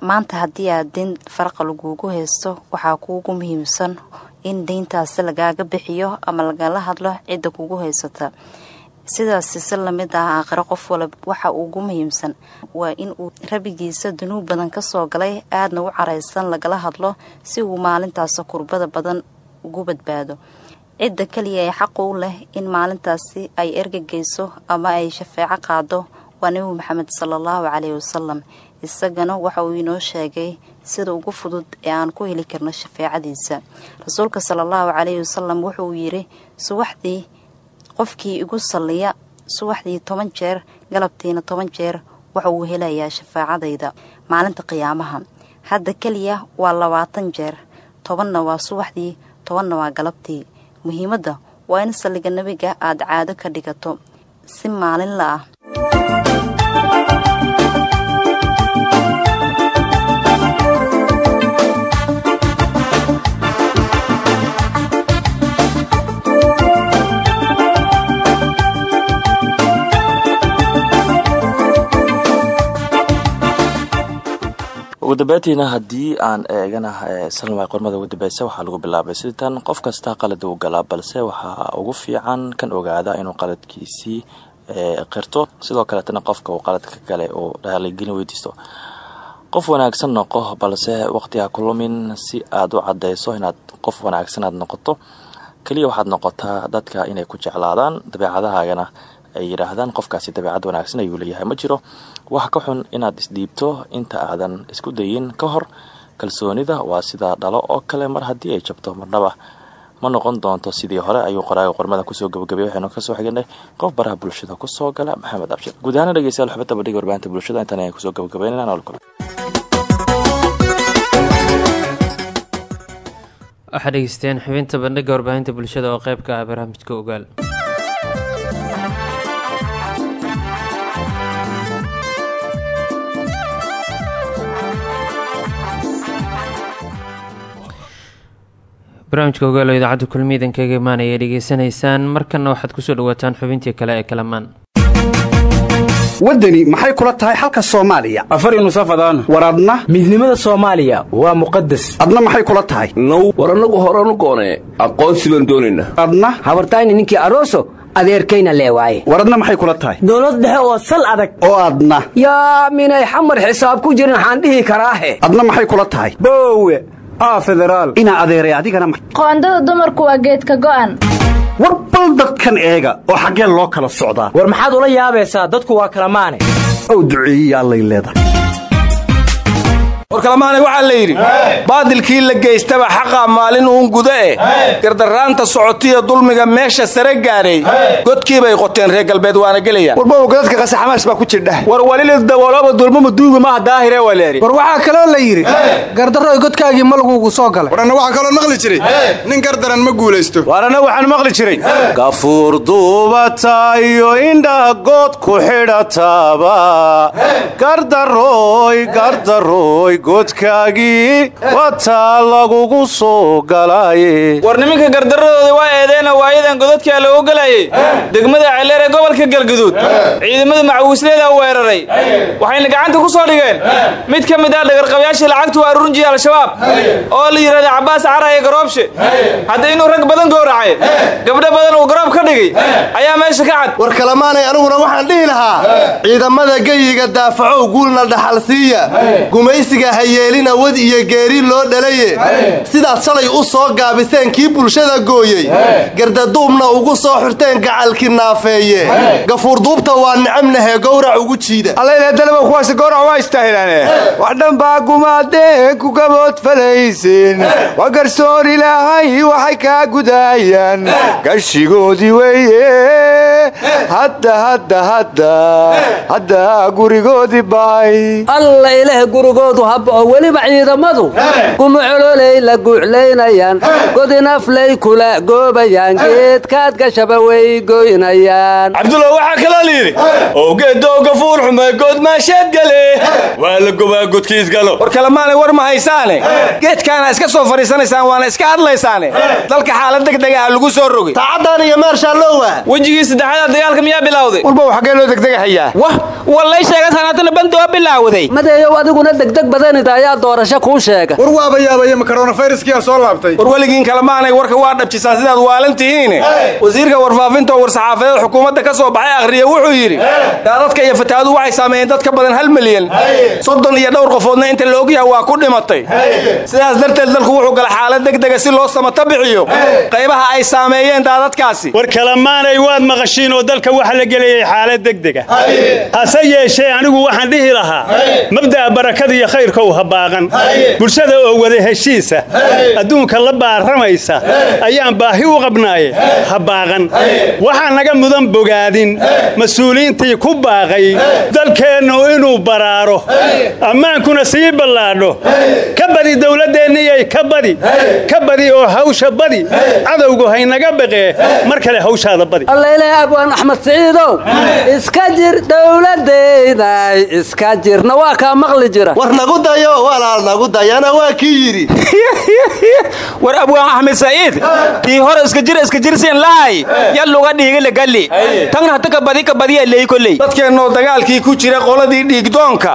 maanta haddii aad deyn faraqa laguugu haysto waxaa kuugu muhiimsan in deyntaasi lagaaga bixiyo ama lagala hadlo cidda kugu haysata sidaasi si la mid ah aakhiro qof walba waxa ugu muhiimsan waa in uu rabigiisa dunuub badan ka soo galay aadna u caraysan lagala hadlo si uu maalintaasi kurbada badan ugu badbaado. Cidda keliya ee xaqu u leh in maalintaasi ay ergageyso ama ay shafeeco qaado waa nebi maxamed sala allahu caleyhi wasalam isagana waxa uu inoo sheegay sida ugu fudud ee aan ku heli karno shafeecadiisa. Rasuulka sala allahu caleyhi wasalam wuxuu yidhi subaxdii qofkii igu salliya subaxdii toban jeer galabtiina toban jeer waxa uu helayaa shafaacadayda maalinta qiyaamaha. Hadda keliya waa labaatan jeer tobanna waa subaxdii tobanna waa galabtii. Muhiimadda waa in salliga nebiga aada caado ka dhigato si maalinla ah ugu dambeyntiina haddii aan eegana salma qormada ugu dambeysa lagu bilaabay sidan qof kasta qalad uu galaa balse waxaa ugu fiican kan ogaada inuu qaladkiisii qirto. Sidoo kaleetana qofka uu qaladka kale uu raaligelin weydiisto. Qof wanaagsan noqo balse waqtiga ku lumin si aad u cadeyso inaad qof wanaagsan aad noqoto. Keliya waxaad noqotaa dadka inay ku jeclaadaan dabeecadahaagana ay yidhaahdaan qofkaasi dabeecad wanaagsan ayuu leeyahay. Ma jiro wax ka xun inaad isdhiibto inta aadan isku dayin. Ka hor kalsoonida waa sida dhalo oo kale mar haddii ay jabto marnaba ma noqon doonto sidii hore ayuu qoraaga qormada ku soo gabagabay. Waxaynu ka soo xiganay qof baraha bulshada ku soo gala maxamed abshir. Guud dhegeystayaal xubinta bandhiga warbaahinta bulshada intaan ayaan ku soo gabagabaynayna nool kule waxaad xubinta bandhiga warbaahinta bulshada oo qayb ka ah barnaamijka ogaal barnaamijka ogaalo idaacadda kulmiidan kaga imaanaya dhegeysanaysaan markana waxaad ku soo dhawaataan xubintii kale ee kalamaan waddani maxay kula tahay xalka soomaaliya? Afar nusafadaan war adna? Midnimada soomaaliya waa muqadas adna maxay kula tahay? Now war annagu horanu goonee aqoonsi baan doonaynaa adna? Habartayni ninkii aroso adeerkayna lee waaye war adna maxay kula tahay? Dowlad dhexe oo sal adag. Oo adna. Yaa minay xamar xisaab ku jirin waxaan dhihi karaahe adna maxay kula tahay? Boowe inaa adeeray adigana qoondada dumarku waa geedka go'an. War bal dadkan eega oo xaggee loo kala socdaa. War maxaad ula yaabaysaa? Dadku waa kala maane. Ow duceeyiya allay leedahay war kalamaanay waxaa la yidhi? Baadilkii la geystaba xaqaa maalin uun guda eh. Gardarraanta socotiya dulmiga meesha sare gaadhay. Godkiibay qoteen reer galbeed waana gelayaan warbow godadka qasaxamaas baa ku jirdheh war walilis daboolaba dulmama duugi maha daahire waleeri war waxaa kaloo la yidhi gardarroy godkaagii malguugu soo galay. War anna waxaa kaloo maqli jiray nin gardaran ma guulaysto. War anna waxaan maqli jiray. Gafuur duubata iyo indhaha good ku xidhataaba. Gardarooy gardarooy godkaagii wataa lagugu soo galaaye war niminka gardaradooda waa eedeena waayadan godadkaa loogu gelayay degmada celeer ee gobolka galguduud. Ciidamada macawisleeda weeraray. Waxayna gacanta ku soo dhigeen. Mid ka mid ah dhagarqabayaashii lacagtu waa runjiya al-shabaab. Oo la yidhahda cabbaas caraye garoobshe. Hadda inuu rag badan gooracay gabdho badan uu garoob ka dhigay ayaa meesha ka cad. War kalamaanay aniguna waxaan dhihi lahaa ciidamada geyiga daafacow guulna dhaxal siiya. Gumaysiga hayeelina wad iyo geeri loo dhalaye. Sidaad shalay u soo gaabiseen kii bulshada gooyey. Gardaduubna ugu soo xirteen gacalkii naafeeye. Gafuurduubta waa nicamnahee gowrac ugu jiida. Allayleedalaba kuwaasi gowrac waa istaahilaane wax dhanbaa gumaadeen ku gabood falaysin. Waa garsoor ilaahay waxay kaa gudaayaan. Gashigoodii weeye. Hadda hadda hadda. Hadda gurigoodii baay. Alla ilaah gurigoodu haba oo weliba ciidamadu gumucololey la guuclaynayaan. Godinaflay kula goobayaan. Geedkaad gashaba way goynayaan. Cabdulla waxaa kaloo layidhi owgeedooga fuulxume goodmaasheed gale. Waa la gobaa godkiisgalo war kalemaanay war ma haysaane. Geedkaana iska soo fadhiisanaysaan waana iska hadlaysaane. Dalka xaalad degdega ah lagu soo rogay saacaddan iyo meershaalloowa wejigii saddexaad dagaalka miyaa bilowday? Walba xaggee loo degdegahayaa wah wallay sheegan sanaatana bandoo bilowday. Madeeyow adiguna degdeg badanida ayaa doorasho kuu sheega. War waaba yaabaya ma koronafayraskiyaa soo laabtay. War weligiin kalemaanay warka waa dhabjisaan sidaad waalan tihiine. Wasiirka warfaafinta oo war-saxaafadeed xukuumadda ka soo baxay akhriya wuxuu yidhi daadadka iyo fatahaadu waxay saameeyeen dad ka badan hal milyan. Soddon iyo dhowr qofoodna inta la ogyaha waa ku dhimatay. Sidaas darteed dalku wuxuu gala xaalad degdega si loo samata bixiyo qaybaha ay saameeyeen daadadkaasi. War kalamaanay waad maqashiin oo dalka waxa la gelayay xaalad degdega. Hase yeeshee anigu waxaan dhihi lahaa mabda'a barakada iyo khayrkow ha baaqan. Bulshada oo wada heshiisa adduunka la baaramaysa ayaan baahi u qabnaaye ha baaqan. Waxaa naga mudan bogaadin mas'uuliyiintii ku baaqay dalkeennu inuu baraaro ammaankuna sii ballaadho. Ka badi dowladdeenniyay ka badi ka badi oo hawsha badi cadowgu haynaga baqee mar kale hawshaada badi. Abwaan axmed siciidow iska jir dowladayday iska jirna waa kaa maqli jira. War nagu dayo walaal nagu dayana waa kii yidhi. War abwaan axmed saciid tii hore iska jir iska jirsiin lahay. Yalluga dhiigile galli tagna hata kabadi kabadiya leey koley dadkeennoo dagaalkii ku jira qoladii dhiigdoonka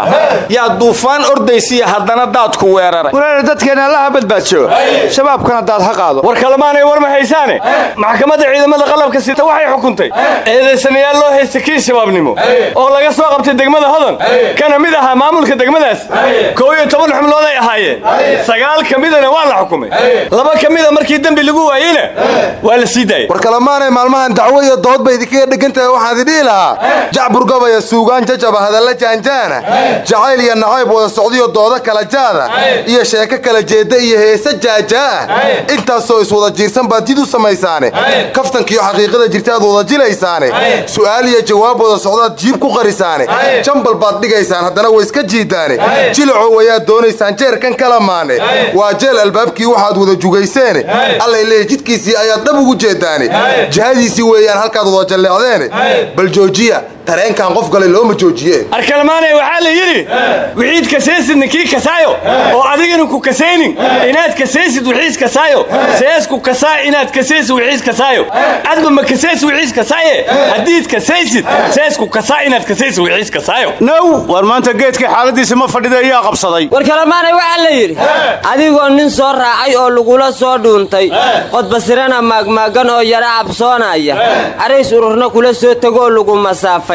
yaa duufaan ordaysiya haddana daadku weeraray walaala dadkeenna allaha badbaadsho shabaabkana daad ha qaado. War kalemaanay war ma haysaane? Maxkamadda ciidamada qalabka sita waxay xukuntay. Eedaysanayaal loo haysta kii shabaabnimo oo laga soo qabtay degmada hodan. Kana mid ahaa maamulka degmadaas koow iyo toban xubnood ay ahaayeen sagaal ka midana waa la xukumay. Laba ka mida markii dembi lagu waayeyna waa la sii daayey. War maalmahan dacwo iyo dood bay idinkaga dhegan tahay waxaad idhihi lahaa. Jacbur gabaya suugaan jajaba hadalla jaanjaana. Jacayl iyo nacayb wada socdiyo doodo kala jaada. Iyo sheeko kala jeedda iyo heese jaajaa'ah intaasoo iswada jiirsan baad jid u samaysaane. Kaftankiiyo xaqiiqada jirta aad wada jilaysaane. Su'aal iyo jawaab wada socdaad jiib ku qarisaane. Jambal baad dhigaysaan haddana way iska jiidaane jilacow ayaad doonaysaan jeerkan kala maane. Waa jeel albaabkii waxaad wada jugayseene. Allay leeya jidkiisii ayaad dhab ugu jeedaane jihadiisii weeyaan halkaad wada jalleecdeene bal joojiya tareenkan qof galay looma joojiye arkalmaanay waxaa la yidhi wixiid kasaysidna kii kasaayo oo adigana ku kasaynin inaad kasaysid wixiis kasaayo seesku kasaa inaad kasaysid wixiis kasaayo adba ma kasaysid wixiis kasaaye haddiid kasaysid seesku kasaa inaad kasaysid wixiis kasaayo now war maanta geedkii xaaladiisa ma fadhida ayaa qabsaday. War kalemaanay waxaa la yidhi adigoo nin soo raacay oo lagula soo dhuuntay qodbasirana maagmaagan oo yara cabsoonaya carays ururna kula soo tegoo lagu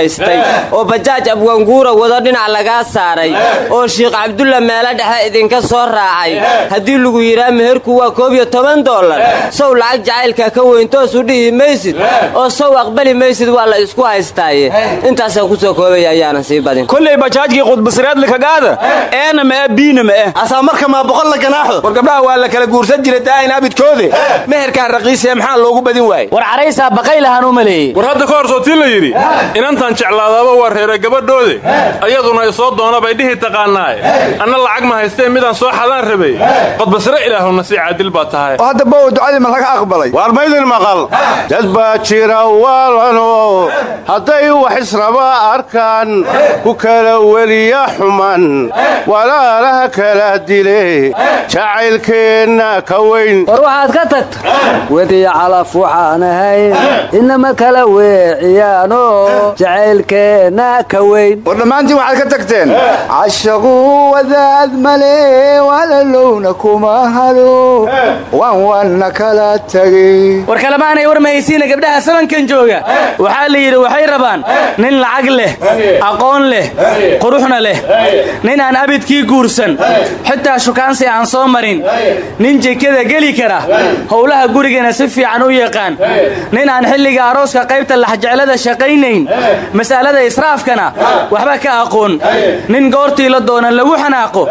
masaafaystay oo bajaaj abwanguura wado dhinac lagaa saaray oo shiikh cabdulla meelo dhexe idinka soo raacay. Haddii lagu yidhaa meherku waa koob iyo toban dollar. Sow lacag jacaylka ka weyntoosu dhihi maysid. Oo sow aqbali maysid waa la isku haystaaye. Intaasaan ku soo koobaya ayaana sii badin kolley bajaajkii qudbasireedla kagaada. Eena ma'e biina ma'e asaa marka maa boqol la ganaaxo war gabdhaha waa la kala guursan jiray daahin abidkoode. Meherkaan raqiisee maxaa loogu badin waayey? War caraysaa baqaylahaan u maleeyey war hadda ka hor sootiin la yidhi. Inantan gabadhaan jeclaadaaba waa reere gabadhoode ayaduna i soo doona bay dhihi taqaanaaye anna lacag ma haystee midaan soo xadaan rabay. Qodbasre ilaahuna si caadil baa tahay. Hadda bow ducadii ma laga aqbalay. Waar maydin maqal? Dad baa jira waalano hadday wax israba arkaan ku kala weliya xuman walaalaha kala dile jacaylkeenna ka weyn. War waxaad ka tagto wediya calaf waxaan inama kala weeciyaanoo jacaylkeenna ka weyn war dhammaantiin waxaad ka tagteen? Cashaquu wadaad male walalowna kuma halo. Waan wanna kala tegey war kalemaanay war mahaysiina gabdhaha sabankan jooga. Waxaa la yidhi waxay rabaan nin lacag leh aqoon leh quruxna leh. Nin aan abidkii guursan xitaa shukaansi aan soo marin nin jekada geli kara howlaha gurigana si fiican u yaqaan. Nin aan xilliga arooska qaybta laxjeclada shaqaynayn mas'alada israafkana waxba ka aqoon. Nin goortii la doonan lagu xanaaqo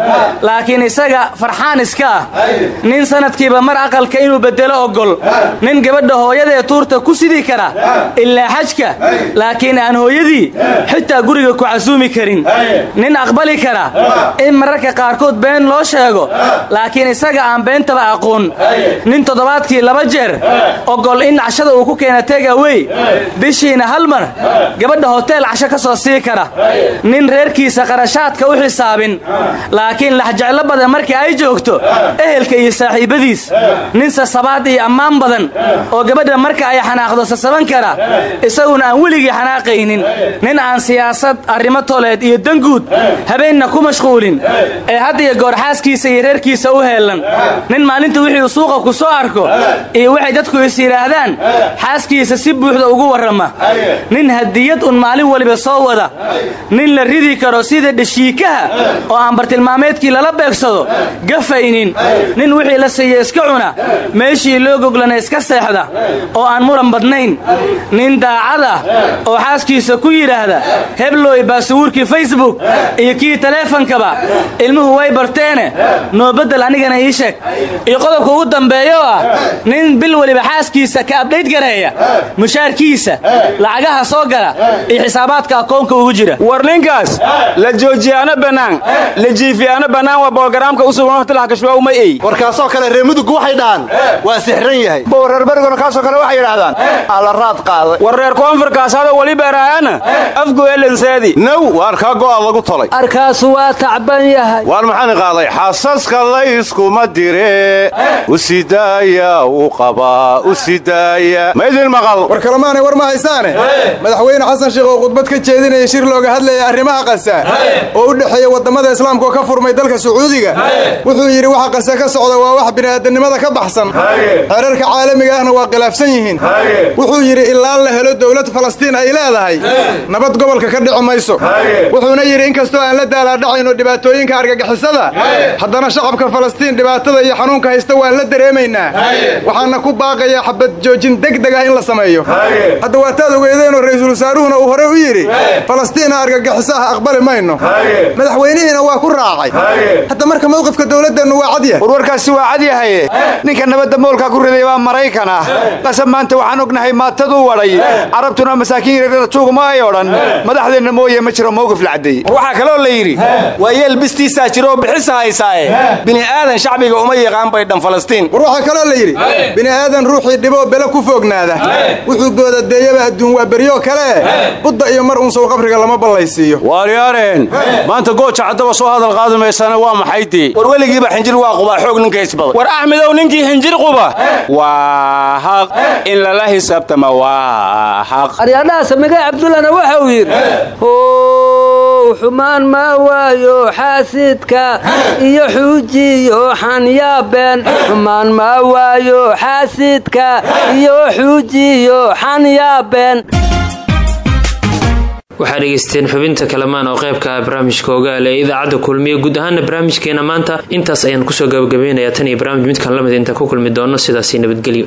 laakiin isaga farxaan iska ah. Nin sanadkiiba mar aqalka inuu bedelo ogol nin gabadha hooyadee tuurta ku sidi kara ilaa xajka laakiin aan hooyadii xitaa guriga ku casuumi karin. Nin aqbali kara in mararka qaarkood been loo sheego laakiin isaga aan beentaba aqoon. Nin toddobaadkii laba jeer ogol in cashada uu ku keena tegawey bishiina hal mar gabadha hoteel casho ka soo sii kara. Nin reerkiisa qarashaadka u xisaabin. Laakiin laxjeclo badan markii ay joogto ehelka iyo saaxiibbadiis nin sasabaad iyo ammaan badan. Oo gabadha marka ay xanaaqdo sasaban kara isaguna aan weligii xanaaqaynin. Nin aan siyaasad arrimo toleed iyo danguud habeenna ku mashquulin. Ee had iyo goor xaaskiisa iyo reerkiisa u heellan. Nin maalinta wixii uu suuqa ku soo arko iyo waxay dadku is yidhaahdaan xaaskiisa si buuxda ugu warrama. Nin hadiyad un maalin waliba soo wada nin la ridi karo sida dhashiikaha oo aan bartilmaameedkii lala beegsado gafaynin nin wixii la siiya iska cuna meeshii loo goglana iska seexda oo aan muran badnayn. Nin daacada oo xaaskiisa ku yidhaahda heblooy baasuwuurkii facebook iyo kii taleefankaba ilmuhu way barteene. Noo beddel anigana ii sheeg. Iyo qodobka ugu dambeeya oo ah nin bil weliba xaaskiisa ka abdhayd gareeya mushaarkiisa lacagaha soo gala iyo xisaabaadka akoonka ugu jira. War ninkaas la joojiyaano bannaan la jiifiyaano bannaan waa boolgaraamka u sugan waqti lahakashwaa uma ey warkaasoo kale reer muduggu waxay dhahaan waa sixran yahay. Bowareer berigona kaasoo kale waxay yidhaahdaan alla raad qaaday war reer koonfurkaas hada weli beeraayana afgu elanseedi now waar kaa go'a lagu tolay? Arkaasu waa tacban yahay. Waar maxaani qaaday? Xasaska layskuma dire u sidaaya u qabaa u sidaaya ma idin maqal? War kalemaanay war ma haysaane madaxweyne xasan sheekh oo khudbad ka jeedinaya shir looga hadlaya arrimaha qasa oo u dhexeeya waddamada islaamka oo ka furmay dalka sacuudiga. Wuxuu yidhi waxa qase ka socda waa wax bini'aadanimada ka baxsan. Xeerarka caalamiga ahna waa khilaafsan yihiin. Wuxuu yidhi ilaa la helo dowlad falastiin ay leedahay nabad gobolka ka dhici mayso. Wuxuuna yidhi inkastoo aan la daalaadhacayno dhibaatooyinka argagixisada haddana shacabka falastiin dhibaatada iyo xanuunka haysta waan la dareemaynaa. Waxaana ku baaqayaa xabad joojin degdeg ah in la sameeyo. Hadda waataad ogeedeenoo ra'iisul wasaaruhuna uu horey u yidhi falastiina argagixiso ah aqbali mayno. Madaxweynihiina waa ku raacay. Hadda marka mawqifka dowladeennu waa cadyah warwarkaasi waa cadyahaye ninka nabadda moolkaa ku riday waa maraykan ah qasab maanta waxaan ognahay maataduu wadhay carabtuna masaakiin yaryada tuuguma ay odhan. Madaxdeenna mooye ma jiro mawqif la caddeeyey war waxaa kaloo la yidhi waa yeel bistiisaa jiro oo bixisa haysaaye. Bini aadan shacbiga uma yaqaan baydhan falastiin. War waxaa kaloo la yidhi bini aadan ruuxii dhiboo bele ku foognaada. Wuxuu goodadeeyaba adduun waa beryoo kale budda iyo mar unsow qabriga lama ballaysiiyo. Waaryaareen maanta gooja caddaba soo hadal qaadi maysana waa maxay dee war weligiiba xinjir waa qubaa xoog ninka isbada war axmedow ninkii xinjir quba. Waa xaq in lala xisaabtama waa xaq. Aryaadhaha samige cabdullana wuxuu yidhi how xumaan ma waayo xaasidka iyo xuujiyo xanyaabeen xumaan ma waayo xaasidka iyo xuujiyo xanyaabeen waxaad dhegaysteen xubinta kalamaan oo qaybka ah barnaamijka ogaal ee idaacadda kulmiye guud ahaana barnaamijkeena maanta. Intaas ayaan ku soo gabagabaynayaa tan iyo barnaamij midkan la mid intaan ku kulmi doono sidaasi nabadgelyo